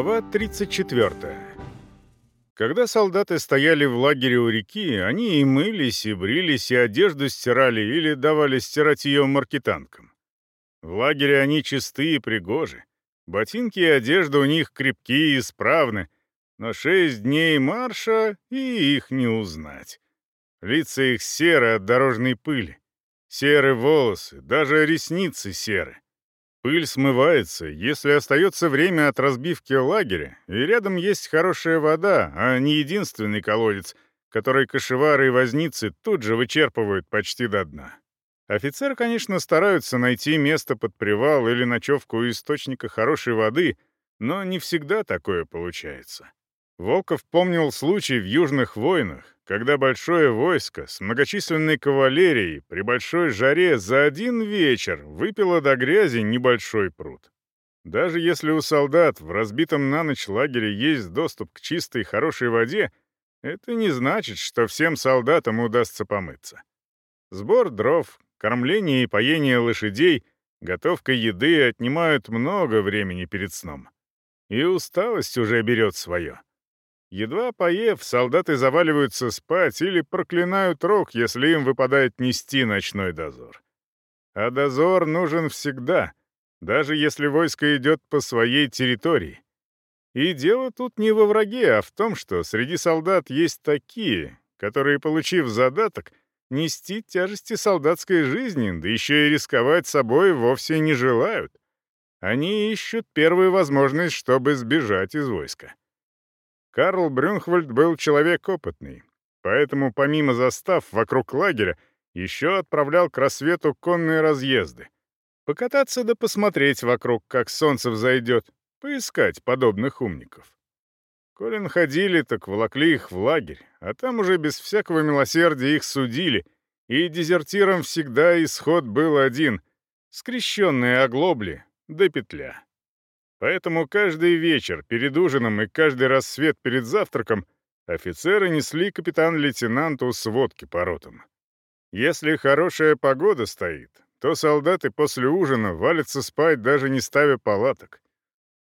Глава 34. Когда солдаты стояли в лагере у реки, они и мылись, и брились, и одежду стирали или давали стирать ее маркетанкам. В лагере они чистые и пригожи. Ботинки и одежда у них крепкие и исправны, но шесть дней марша, и их не узнать. Лица их серы от дорожной пыли, серые волосы, даже ресницы серы. Пыль смывается, если остается время от разбивки лагеря, и рядом есть хорошая вода, а не единственный колодец, который кошевары и возницы тут же вычерпывают почти до дна. Офицеры, конечно, стараются найти место под привал или ночевку у источника хорошей воды, но не всегда такое получается. Волков помнил случай в Южных войнах, когда большое войско с многочисленной кавалерией при большой жаре за один вечер выпило до грязи небольшой пруд. Даже если у солдат в разбитом на ночь лагере есть доступ к чистой хорошей воде, это не значит, что всем солдатам удастся помыться. Сбор дров, кормление и поение лошадей, готовка еды отнимают много времени перед сном. И усталость уже берет свое. Едва поев, солдаты заваливаются спать или проклинают рог, если им выпадает нести ночной дозор. А дозор нужен всегда, даже если войско идет по своей территории. И дело тут не во враге, а в том, что среди солдат есть такие, которые, получив задаток, нести тяжести солдатской жизни, да еще и рисковать собой вовсе не желают. Они ищут первую возможность, чтобы сбежать из войска. Карл Брюнхвальд был человек опытный, поэтому помимо застав вокруг лагеря еще отправлял к рассвету конные разъезды. Покататься да посмотреть вокруг, как солнце взойдет, поискать подобных умников. Колин ходили, так волокли их в лагерь, а там уже без всякого милосердия их судили, и дезертирам всегда исход был один — скрещенные оглобли да петля. Поэтому каждый вечер перед ужином и каждый рассвет перед завтраком офицеры несли капитан-лейтенанту сводки по ротам. Если хорошая погода стоит, то солдаты после ужина валятся спать, даже не ставя палаток.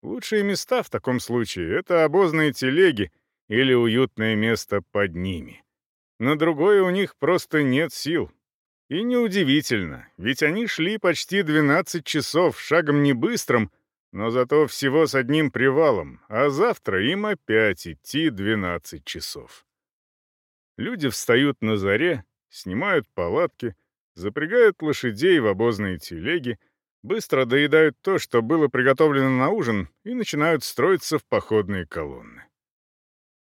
Лучшие места в таком случае — это обозные телеги или уютное место под ними. На другое у них просто нет сил. И неудивительно, ведь они шли почти 12 часов шагом не быстрым, но зато всего с одним привалом, а завтра им опять идти 12 часов. Люди встают на заре, снимают палатки, запрягают лошадей в обозные телеги, быстро доедают то, что было приготовлено на ужин, и начинают строиться в походные колонны.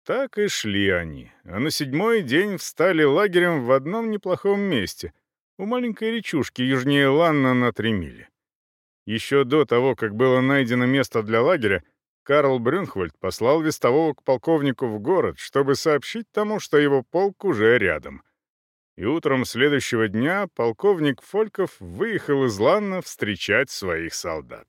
Так и шли они, а на седьмой день встали лагерем в одном неплохом месте, у маленькой речушки южнее Ланна на три мили. Еще до того, как было найдено место для лагеря, Карл Брюнхвальд послал вестового к полковнику в город, чтобы сообщить тому, что его полк уже рядом. И утром следующего дня полковник Фольков выехал из Ланна встречать своих солдат.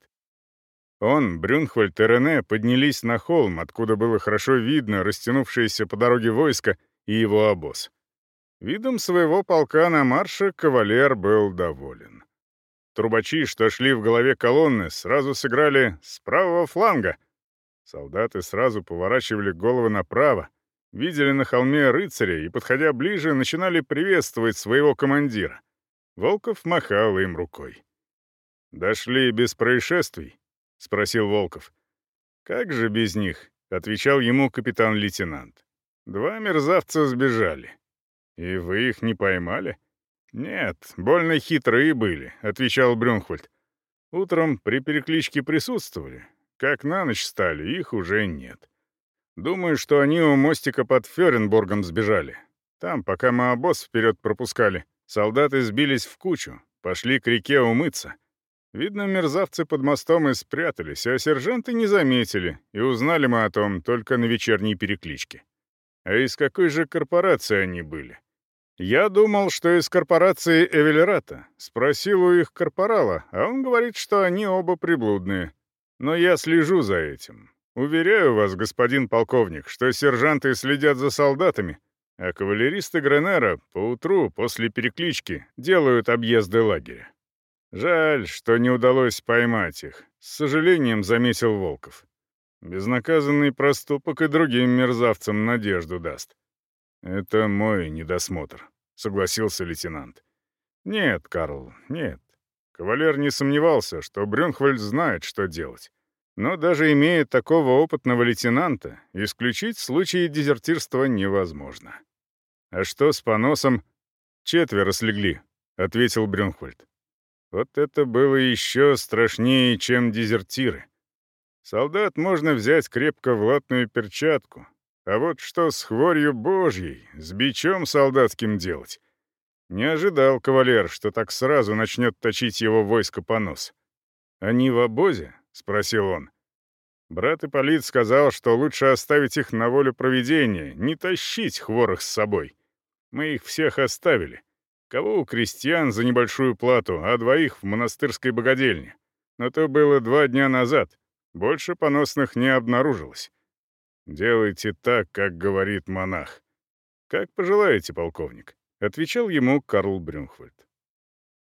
Он, Брюнхвальд и Рене поднялись на холм, откуда было хорошо видно растянувшееся по дороге войско и его обоз. Видом своего полка на марше кавалер был доволен. Трубачи, что шли в голове колонны, сразу сыграли с правого фланга. Солдаты сразу поворачивали головы направо, видели на холме рыцаря и, подходя ближе, начинали приветствовать своего командира. Волков махал им рукой. «Дошли без происшествий?» — спросил Волков. «Как же без них?» — отвечал ему капитан-лейтенант. «Два мерзавца сбежали. И вы их не поймали?» «Нет, больно хитрые были», — отвечал Брюнхвальд. «Утром при перекличке присутствовали. Как на ночь стали, их уже нет. Думаю, что они у мостика под Ференборгом сбежали. Там, пока мы обоз вперед пропускали, солдаты сбились в кучу, пошли к реке умыться. Видно, мерзавцы под мостом и спрятались, а сержанты не заметили, и узнали мы о том только на вечерней перекличке. А из какой же корпорации они были?» Я думал, что из корпорации Эвелерата. Спросил у их корпорала, а он говорит, что они оба приблудные. Но я слежу за этим. Уверяю вас, господин полковник, что сержанты следят за солдатами, а кавалеристы Гренера поутру после переклички делают объезды лагеря. Жаль, что не удалось поймать их. С сожалением заметил Волков. Безнаказанный проступок и другим мерзавцам надежду даст. Это мой недосмотр, согласился лейтенант. Нет, Карл, нет. Кавалер не сомневался, что Брюнхвальд знает, что делать. Но даже имея такого опытного лейтенанта, исключить случаи дезертирства невозможно. «А что с поносом?» «Четверо слегли», — ответил Брюнхвальд. Вот это было еще страшнее, чем дезертиры. Солдат можно взять крепко в латную перчатку, а вот что с хворью божьей, с бичом солдатским делать? Не ожидал кавалер, что так сразу начнет точить его войско по нос. «Они в обозе?» — спросил он. Брат Ипполит сказал, что лучше оставить их на волю проведения, не тащить хворых с собой. Мы их всех оставили. Кого у крестьян за небольшую плату, а двоих в монастырской богадельне. Но то было два дня назад. Больше поносных не обнаружилось. Делайте так, как говорит монах. Как пожелаете, полковник. — отвечал ему Карл Брюнхвальд.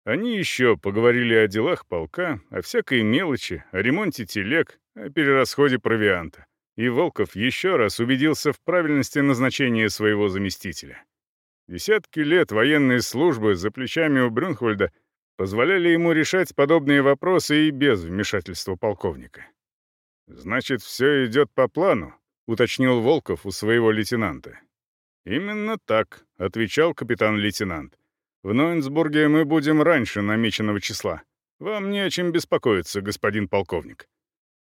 Они еще поговорили о делах полка, о всякой мелочи, о ремонте телег, о перерасходе провианта. И Волков еще раз убедился в правильности назначения своего заместителя. Десятки лет военной службы за плечами у Брюнхвальда позволяли ему решать подобные вопросы и без вмешательства полковника. «Значит, все идет по плану», — уточнил Волков у своего лейтенанта. «Именно так», — отвечал капитан-лейтенант. «В Нойнсбурге мы будем раньше намеченного числа. Вам не о чем беспокоиться, господин полковник».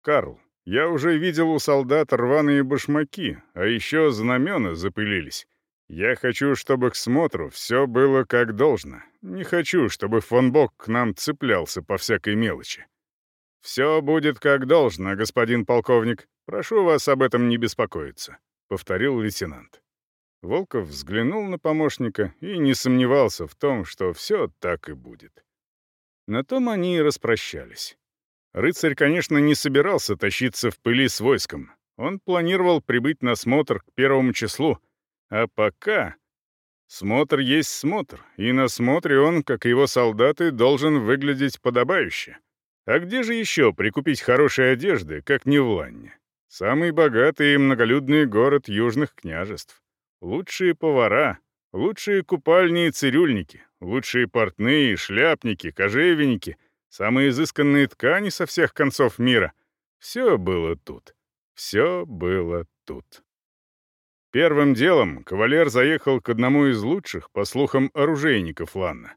«Карл, я уже видел у солдат рваные башмаки, а еще знамена запылились. Я хочу, чтобы к смотру все было как должно. Не хочу, чтобы фон Бок к нам цеплялся по всякой мелочи». «Все будет как должно, господин полковник. Прошу вас об этом не беспокоиться», — повторил лейтенант. Волков взглянул на помощника и не сомневался в том, что все так и будет. На том они и распрощались. Рыцарь, конечно, не собирался тащиться в пыли с войском. Он планировал прибыть на смотр к первому числу. А пока... Смотр есть смотр, и на смотре он, как его солдаты, должен выглядеть подобающе. А где же еще прикупить хорошие одежды, как не в Ланне? Самый богатый и многолюдный город южных княжеств. Лучшие повара, лучшие купальни и цирюльники, лучшие портные, шляпники, кожевенники, самые изысканные ткани со всех концов мира. Все было тут. Все было тут. Первым делом кавалер заехал к одному из лучших, по слухам, оружейников Ланна.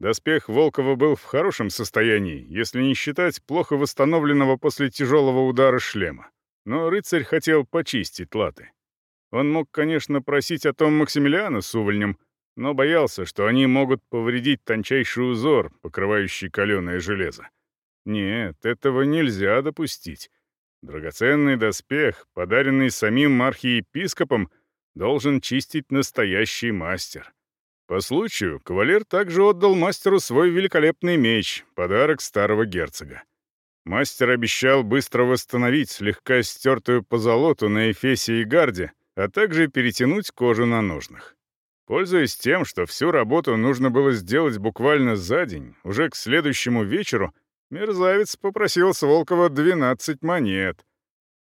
Доспех Волкова был в хорошем состоянии, если не считать плохо восстановленного после тяжелого удара шлема. Но рыцарь хотел почистить латы. Он мог, конечно, просить о том Максимилиана с увольнем, но боялся, что они могут повредить тончайший узор, покрывающий каленое железо. Нет, этого нельзя допустить. Драгоценный доспех, подаренный самим архиепископом, должен чистить настоящий мастер. По случаю, кавалер также отдал мастеру свой великолепный меч, подарок старого герцога. Мастер обещал быстро восстановить слегка стертую позолоту на эфесе и гарде, а также перетянуть кожу на ножнах. Пользуясь тем, что всю работу нужно было сделать буквально за день, уже к следующему вечеру мерзавец попросил с Волкова 12 монет.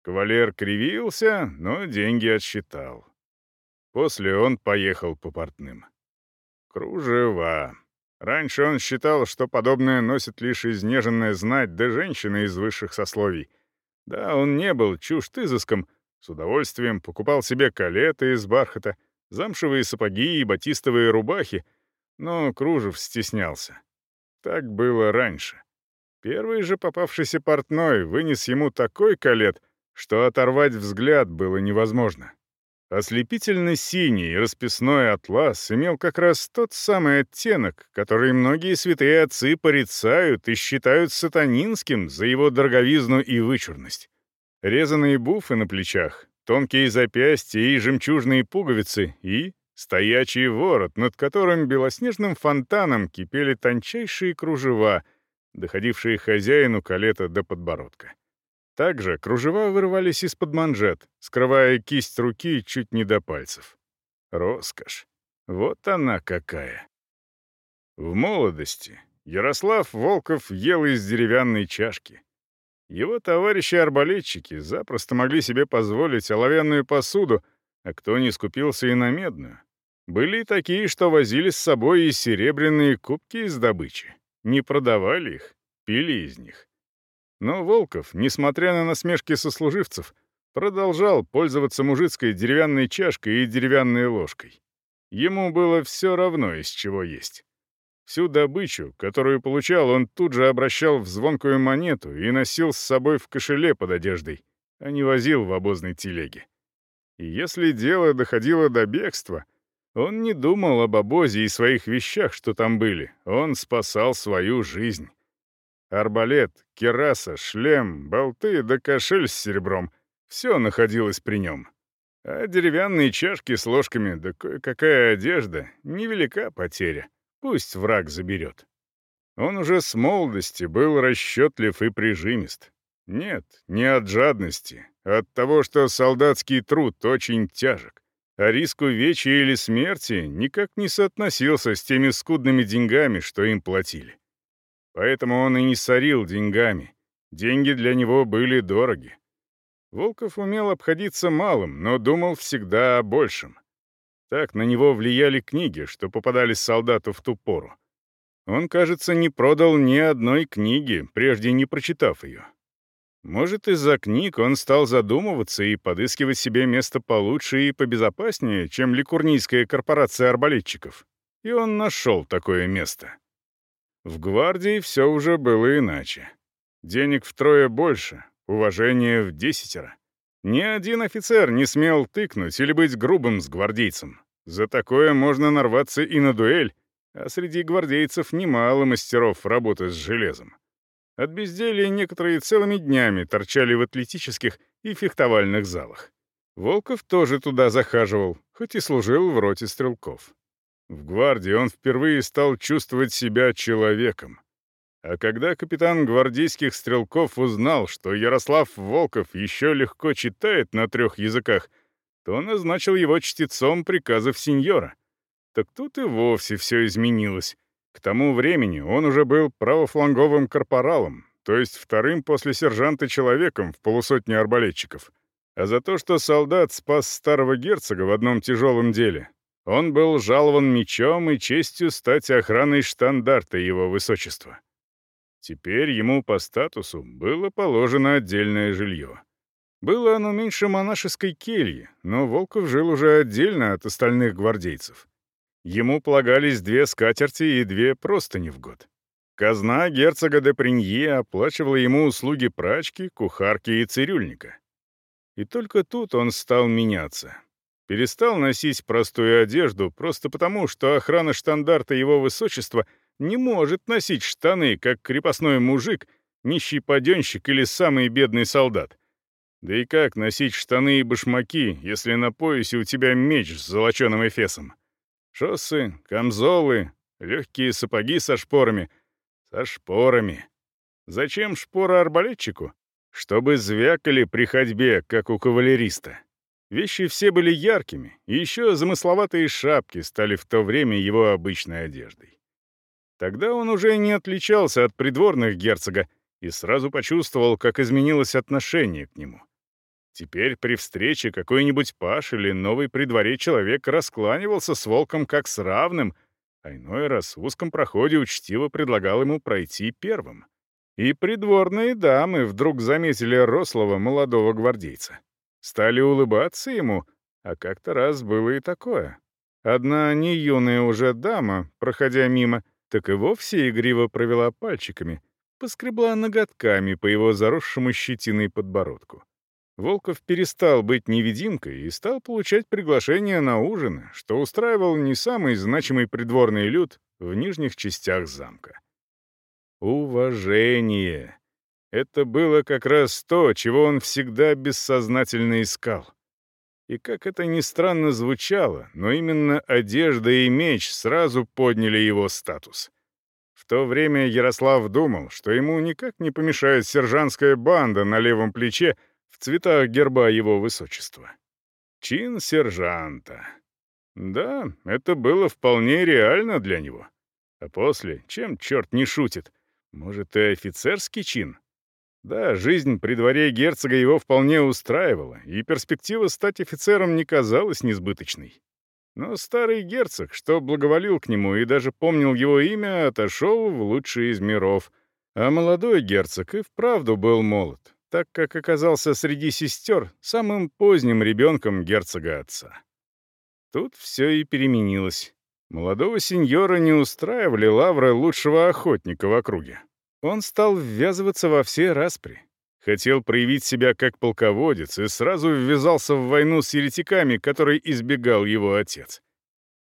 Кавалер кривился, но деньги отсчитал. После он поехал по портным. Кружева. Раньше он считал, что подобное носит лишь изнеженная знать да женщины из высших сословий. Да, он не был чужд изыском, с удовольствием покупал себе калеты из бархата, замшевые сапоги и батистовые рубахи, но кружев стеснялся. Так было раньше. Первый же попавшийся портной вынес ему такой калет, что оторвать взгляд было невозможно. Ослепительно синий расписной атлас имел как раз тот самый оттенок, который многие святые отцы порицают и считают сатанинским за его дороговизну и вычурность. Резаные буфы на плечах, тонкие запястья и жемчужные пуговицы, и стоячий ворот, над которым белоснежным фонтаном кипели тончайшие кружева, доходившие хозяину калета до подбородка. Также кружева вырывались из-под манжет, скрывая кисть руки чуть не до пальцев. Роскошь. Вот она какая. В молодости Ярослав Волков ел из деревянной чашки. Его товарищи-арбалетчики запросто могли себе позволить оловянную посуду, а кто не скупился и на медную. Были такие, что возили с собой и серебряные кубки из добычи. Не продавали их, пили из них. Но Волков, несмотря на насмешки сослуживцев, продолжал пользоваться мужицкой деревянной чашкой и деревянной ложкой. Ему было все равно, из чего есть. Всю добычу, которую получал, он тут же обращал в звонкую монету и носил с собой в кошеле под одеждой, а не возил в обозной телеге. И если дело доходило до бегства, он не думал об обозе и своих вещах, что там были. Он спасал свою жизнь. Арбалет, кераса, шлем, болты да кошель с серебром — все находилось при нем. А деревянные чашки с ложками да кое-какая одежда — невелика потеря. Пусть враг заберет. Он уже с молодости был расчетлив и прижимист. Нет, не от жадности, а от того, что солдатский труд очень тяжек, а риск увечья или смерти никак не соотносился с теми скудными деньгами, что им платили. Поэтому он и не сорил деньгами. Деньги для него были дороги. Волков умел обходиться малым, но думал всегда о большем. Так на него влияли книги, что попадались солдату в ту пору. Он, кажется, не продал ни одной книги, прежде не прочитав ее. Может, из-за книг он стал задумываться и подыскивать себе место получше и побезопаснее, чем ликурнийская корпорация арбалетчиков. И он нашел такое место. В гвардии все уже было иначе. Денег втрое больше, уважение в десятеро. Ни один офицер не смел тыкнуть или быть грубым с гвардейцем. За такое можно нарваться и на дуэль, а среди гвардейцев немало мастеров работы с железом. От безделия некоторые целыми днями торчали в атлетических и фехтовальных залах. Волков тоже туда захаживал, хоть и служил в роте стрелков. В гвардии он впервые стал чувствовать себя человеком. А когда капитан гвардейских стрелков узнал, что Ярослав Волков еще легко читает на трех языках, то назначил его чтецом приказов сеньора. Так тут и вовсе все изменилось. К тому времени он уже был правофланговым корпоралом, то есть вторым после сержанта человеком в полусотне арбалетчиков. А за то, что солдат спас старого герцога в одном тяжелом деле, он был жалован мечом и честью стать охраной штандарта его высочества. Теперь ему по статусу было положено отдельное жилье. Было оно меньше монашеской кельи, но Волков жил уже отдельно от остальных гвардейцев. Ему полагались две скатерти и две простыни в год. Казна герцога де Принье оплачивала ему услуги прачки, кухарки и цирюльника. И только тут он стал меняться. Перестал носить простую одежду просто потому, что охрана штандарта его высочества не может носить штаны, как крепостной мужик, нищий паденщик или самый бедный солдат. Да и как носить штаны и башмаки, если на поясе у тебя меч с золоченым эфесом? Шоссы, камзолы, легкие сапоги со шпорами. Со шпорами. Зачем шпора арбалетчику? Чтобы звякали при ходьбе, как у кавалериста. Вещи все были яркими, и еще замысловатые шапки стали в то время его обычной одеждой. Тогда он уже не отличался от придворных герцога и сразу почувствовал, как изменилось отношение к нему. Теперь при встрече какой-нибудь паш или новый при дворе человек раскланивался с волком как с равным, а иной раз в узком проходе учтиво предлагал ему пройти первым. И придворные дамы вдруг заметили рослого молодого гвардейца. Стали улыбаться ему, а как-то раз было и такое. Одна не юная уже дама, проходя мимо, так и вовсе игриво провела пальчиками, поскребла ноготками по его заросшему щетиной подбородку. Волков перестал быть невидимкой и стал получать приглашения на ужины, что устраивал не самый значимый придворный люд в нижних частях замка. Уважение. Это было как раз то, чего он всегда бессознательно искал. И как это ни странно звучало, но именно одежда и меч сразу подняли его статус. В то время Ярослав думал, что ему никак не помешает сержантская банда на левом плече в цветах герба его высочества. Чин сержанта. Да, это было вполне реально для него. А после, чем черт не шутит, может, и офицерский чин? Да, жизнь при дворе герцога его вполне устраивала, и перспектива стать офицером не казалась несбыточной. Но старый герцог, что благоволил к нему и даже помнил его имя, отошел в лучший из миров. А молодой герцог и вправду был молод, так как оказался среди сестер самым поздним ребенком герцога отца. Тут все и переменилось. Молодого сеньора не устраивали лавры лучшего охотника в округе. Он стал ввязываться во все распри. Хотел проявить себя как полководец и сразу ввязался в войну с еретиками, которой избегал его отец.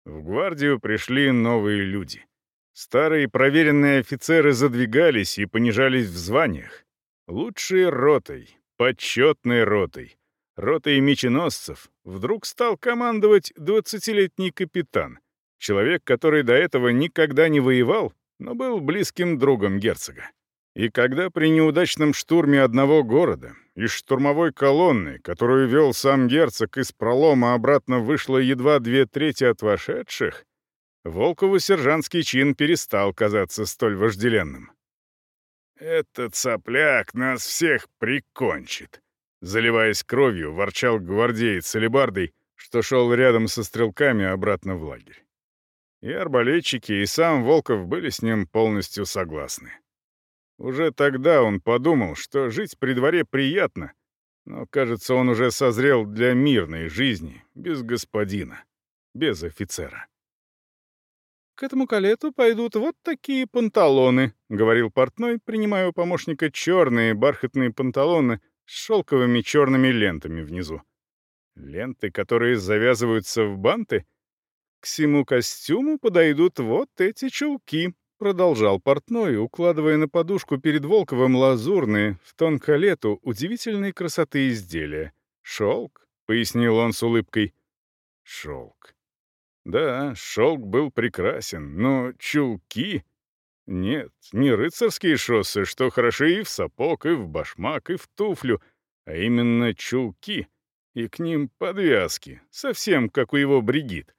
В гвардию пришли новые люди. Старые проверенные офицеры задвигались и понижались в званиях. Лучшей ротой, почетной ротой, ротой меченосцев вдруг стал командовать двадцатилетний капитан, человек, который до этого никогда не воевал, но был близким другом герцога. И когда при неудачном штурме одного города из штурмовой колонны, которую вел сам герцог, из пролома обратно вышло едва две трети от вошедших, Волкову сержантский чин перестал казаться столь вожделенным. «Этот сопляк нас всех прикончит», — заливаясь кровью, ворчал гвардеец с что шел рядом со стрелками обратно в лагерь. И арбалетчики, и сам Волков были с ним полностью согласны. Уже тогда он подумал, что жить при дворе приятно, но, кажется, он уже созрел для мирной жизни, без господина, без офицера. «К этому калету пойдут вот такие панталоны», — говорил портной, принимая у помощника черные бархатные панталоны с шелковыми черными лентами внизу. Ленты, которые завязываются в банты — к всему костюму подойдут вот эти чулки», — продолжал портной, укладывая на подушку перед Волковым лазурные, в тон калету, удивительной красоты изделия. «Шелк», — пояснил он с улыбкой. «Шелк». Да, шелк был прекрасен, но чулки... Нет, не рыцарские шоссы, что хороши и в сапог, и в башмак, и в туфлю, а именно чулки, и к ним подвязки, совсем как у его Бригит.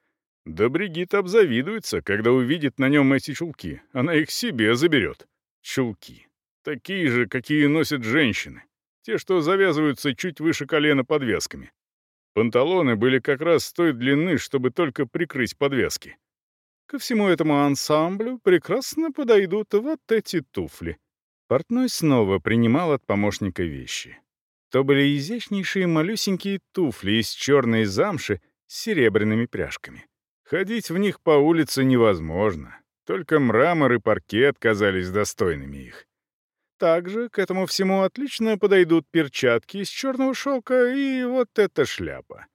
Да Бригит обзавидуется, когда увидит на нем эти чулки. Она их себе заберет. Чулки. Такие же, какие носят женщины. Те, что завязываются чуть выше колена подвесками. Панталоны были как раз с той длины, чтобы только прикрыть подвески. Ко всему этому ансамблю прекрасно подойдут вот эти туфли. Портной снова принимал от помощника вещи. То были изящнейшие малюсенькие туфли из черной замши с серебряными пряжками. Ходить в них по улице невозможно. Только мрамор и паркет казались достойными их. Также к этому всему отлично подойдут перчатки из черного шелка и вот эта шляпа.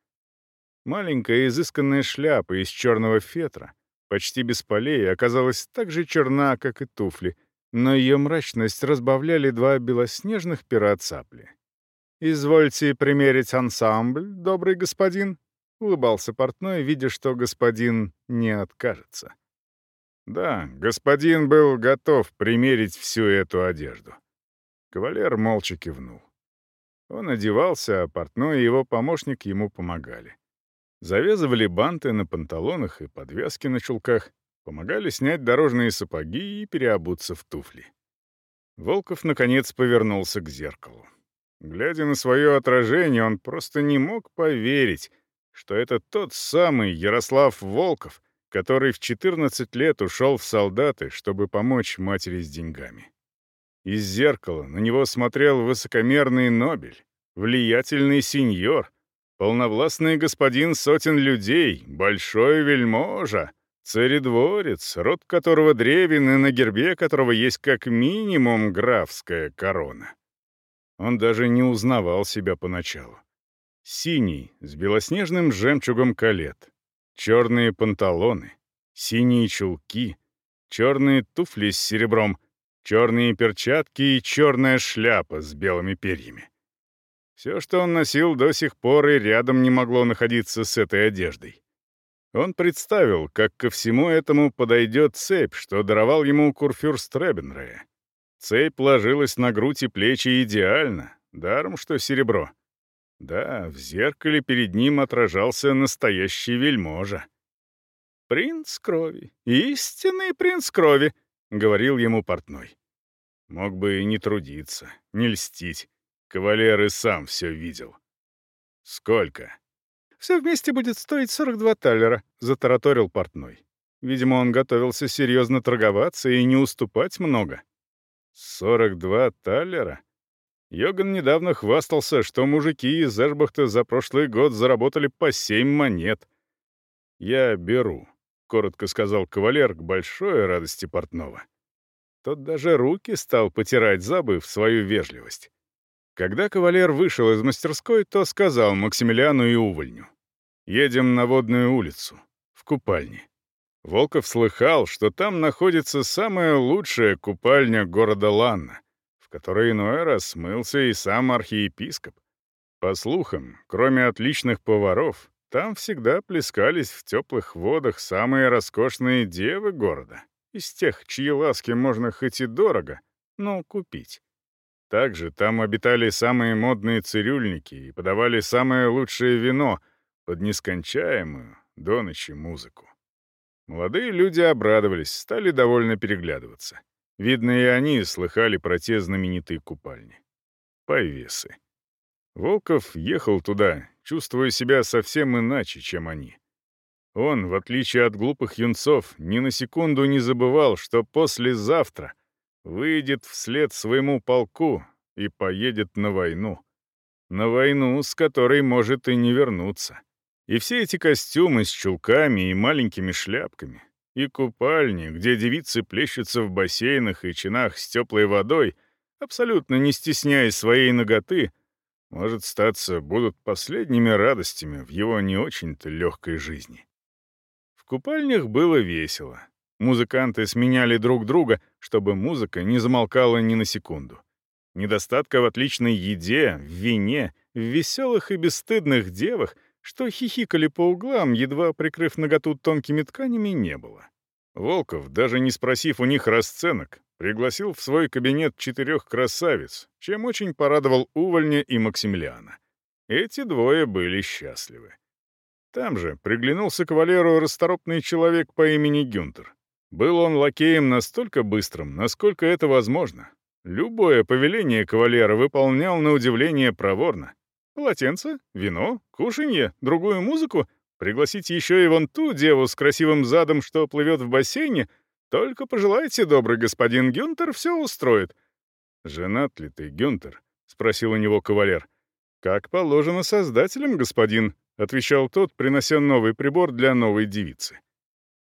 Маленькая изысканная шляпа из черного фетра, почти без полей, оказалась так же черна, как и туфли, но ее мрачность разбавляли два белоснежных пера цапли. «Извольте примерить ансамбль, добрый господин», улыбался портной, видя, что господин не откажется. Да, господин был готов примерить всю эту одежду. Кавалер молча кивнул. Он одевался, а портной и его помощник ему помогали. Завязывали банты на панталонах и подвязки на чулках, помогали снять дорожные сапоги и переобуться в туфли. Волков, наконец, повернулся к зеркалу. Глядя на свое отражение, он просто не мог поверить, что это тот самый Ярослав Волков, который в 14 лет ушел в солдаты, чтобы помочь матери с деньгами. Из зеркала на него смотрел высокомерный Нобель, влиятельный сеньор, полновластный господин сотен людей, большой вельможа, царедворец, род которого древен и на гербе которого есть как минимум графская корона. Он даже не узнавал себя поначалу. Синий, с белоснежным жемчугом колет. Черные панталоны, синие чулки, черные туфли с серебром, черные перчатки и черная шляпа с белыми перьями. Все, что он носил до сих пор, и рядом не могло находиться с этой одеждой. Он представил, как ко всему этому подойдет цепь, что даровал ему курфюрст Ребенрея. Цепь ложилась на грудь и плечи идеально, даром что серебро — да, в зеркале перед ним отражался настоящий вельможа. «Принц крови, истинный принц крови», — говорил ему портной. Мог бы и не трудиться, не льстить. Кавалер и сам все видел. Сколько? Все вместе будет стоить 42 талера, затараторил портной. Видимо, он готовился серьезно торговаться и не уступать много. 42 талера? Йоган недавно хвастался, что мужики из Эшбахта за прошлый год заработали по семь монет. «Я беру», — коротко сказал кавалер к большой радости портного. Тот даже руки стал потирать, забыв свою вежливость. Когда кавалер вышел из мастерской, то сказал Максимилиану и Увольню. «Едем на водную улицу, в купальне». Волков слыхал, что там находится самая лучшая купальня города Ланна, в которой иной раз смылся и сам архиепископ. По слухам, кроме отличных поваров, там всегда плескались в теплых водах самые роскошные девы города из тех, чьи ласки можно хоть и дорого, но купить. Также там обитали самые модные цирюльники и подавали самое лучшее вино под нескончаемую до ночи музыку. Молодые люди обрадовались, стали довольно переглядываться. Видно, и они слыхали про те знаменитые купальни. Повесы. Волков ехал туда, чувствуя себя совсем иначе, чем они. Он, в отличие от глупых юнцов, ни на секунду не забывал, что послезавтра выйдет вслед своему полку и поедет на войну. На войну, с которой может и не вернуться. И все эти костюмы с чулками и маленькими шляпками, и купальни, где девицы плещутся в бассейнах и чинах с теплой водой, абсолютно не стесняясь своей ноготы, может, статься, будут последними радостями в его не очень-то легкой жизни купальнях было весело. Музыканты сменяли друг друга, чтобы музыка не замолкала ни на секунду. Недостатка в отличной еде, в вине, в веселых и бесстыдных девах, что хихикали по углам, едва прикрыв наготу тонкими тканями, не было. Волков, даже не спросив у них расценок, пригласил в свой кабинет четырех красавиц, чем очень порадовал Увольня и Максимилиана. Эти двое были счастливы. Там же приглянулся кавалеру расторопный человек по имени Гюнтер. Был он лакеем настолько быстрым, насколько это возможно. Любое повеление кавалера выполнял на удивление проворно. Полотенце, вино, кушанье, другую музыку, пригласить еще и вон ту деву с красивым задом, что плывет в бассейне, только пожелайте, добрый господин Гюнтер, все устроит. «Женат ли ты, Гюнтер?» — спросил у него кавалер. «Как положено создателям, господин», — отвечал тот, принося новый прибор для новой девицы.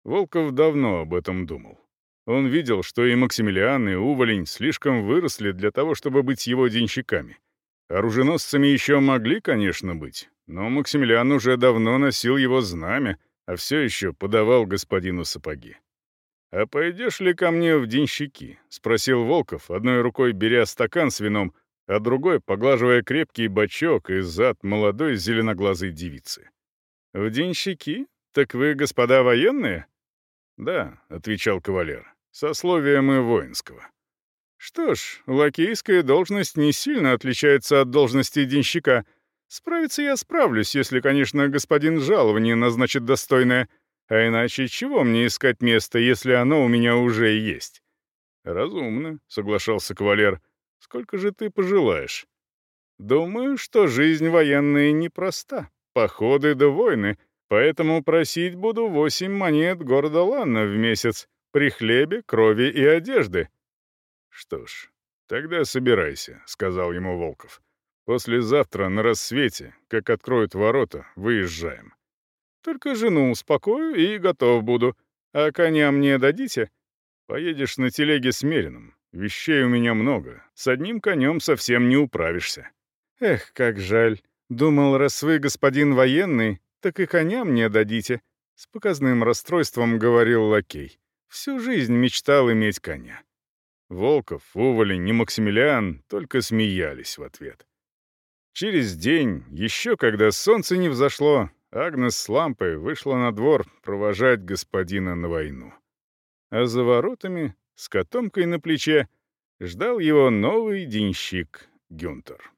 Волков давно об этом думал. Он видел, что и Максимилиан, и Уволень слишком выросли для того, чтобы быть его денщиками. Оруженосцами еще могли, конечно, быть, но Максимилиан уже давно носил его знамя, а все еще подавал господину сапоги. «А пойдешь ли ко мне в денщики?» — спросил Волков, одной рукой беря стакан с вином, а другой поглаживая крепкий бочок и зад молодой зеленоглазой девицы. «В денщики? Так вы, господа военные?» «Да», — отвечал кавалер, — «сословием и воинского». «Что ж, лакейская должность не сильно отличается от должности денщика. Справиться я справлюсь, если, конечно, господин жалование назначит достойное. А иначе чего мне искать место, если оно у меня уже есть?» «Разумно», — соглашался кавалер, — Сколько же ты пожелаешь? Думаю, что жизнь военная непроста. Походы да войны. Поэтому просить буду восемь монет города Ланна в месяц. При хлебе, крови и одежды. Что ж, тогда собирайся, — сказал ему Волков. Послезавтра на рассвете, как откроют ворота, выезжаем. Только жену успокою и готов буду. А коня мне дадите? Поедешь на телеге с Мерином. Вещей у меня много. С одним конем совсем не управишься. Эх, как жаль. Думал, раз вы господин военный, так и коня мне дадите. С показным расстройством говорил лакей. Всю жизнь мечтал иметь коня. Волков, Уволень и Максимилиан только смеялись в ответ. Через день, еще когда солнце не взошло, Агнес с лампой вышла на двор провожать господина на войну. А за воротами с котомкой на плече ждал его новый денщик Гюнтер.